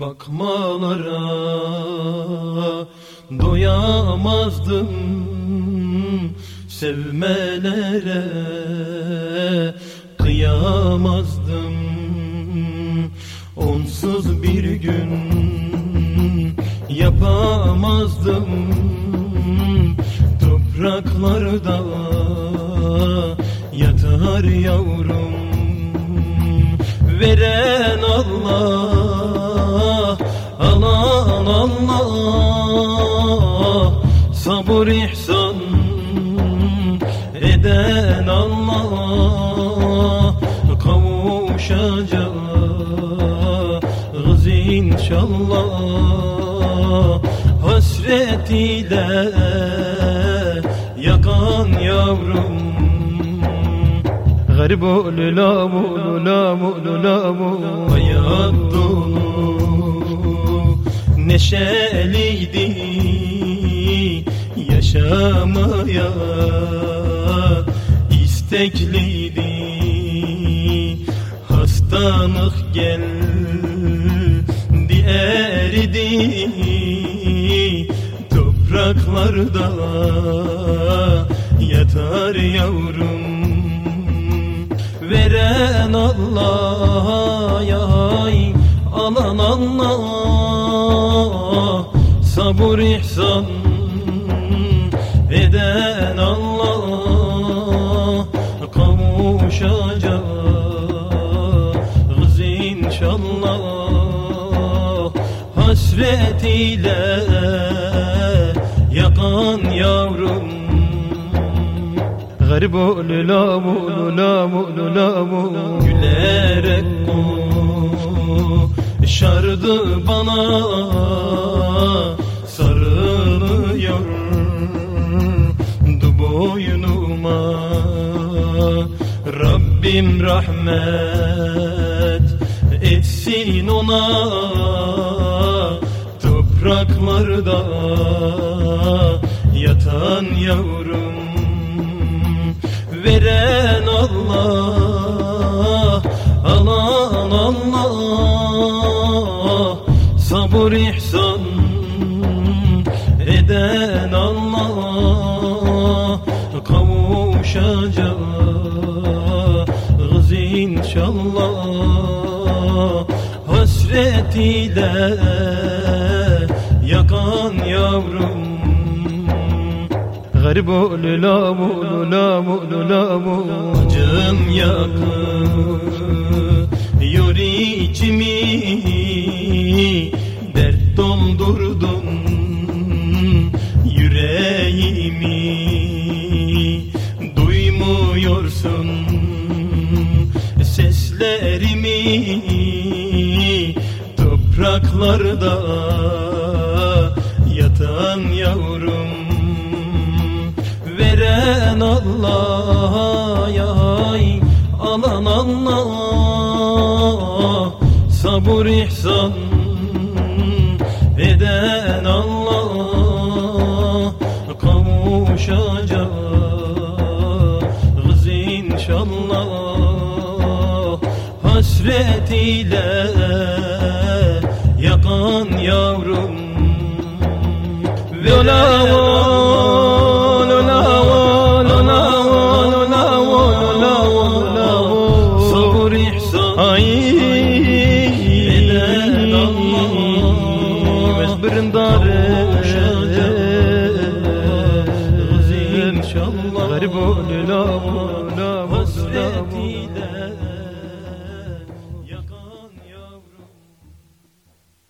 Bakmalara doyamazdım Sevmelere kıyamazdım Onsuz bir gün yapamazdım Topraklarda yatar yavrum. Veren Allah Sabır ihsan eden Allah Kavuşacağız inşallah Hasret ile yakan yavrum. Olu lamu lamu lamu Hayat dolu neşeliydi Yaşamaya istekliydi. Hastalık geldi eridi Topraklarda yatar yavrum. Veren Allah yay alan Allah Sabır ihsan eden Allah Kavuşacağız inşallah. Hasret ile yakan yavrum. Garip olu lamu lamu lamu Gülerek şardı bana Sarılıyor du boynuma. Rabbim rahmet etsin ona Topraklarda yatan yavrum. Veren Allah Alan Allah Sabır ihsan eden Allah Kavuşacağız inşallah Hasret ile yakan yavrum. Garip olu lamu lamu lamu Acım yakıyor seslerimi Topraklarda yatan yavrum Veren Allah yay alan Allah Sabır ihsan eden Allah Kavuşacağız ile yakan yavrum. Velavon Sabır ihsan. Eden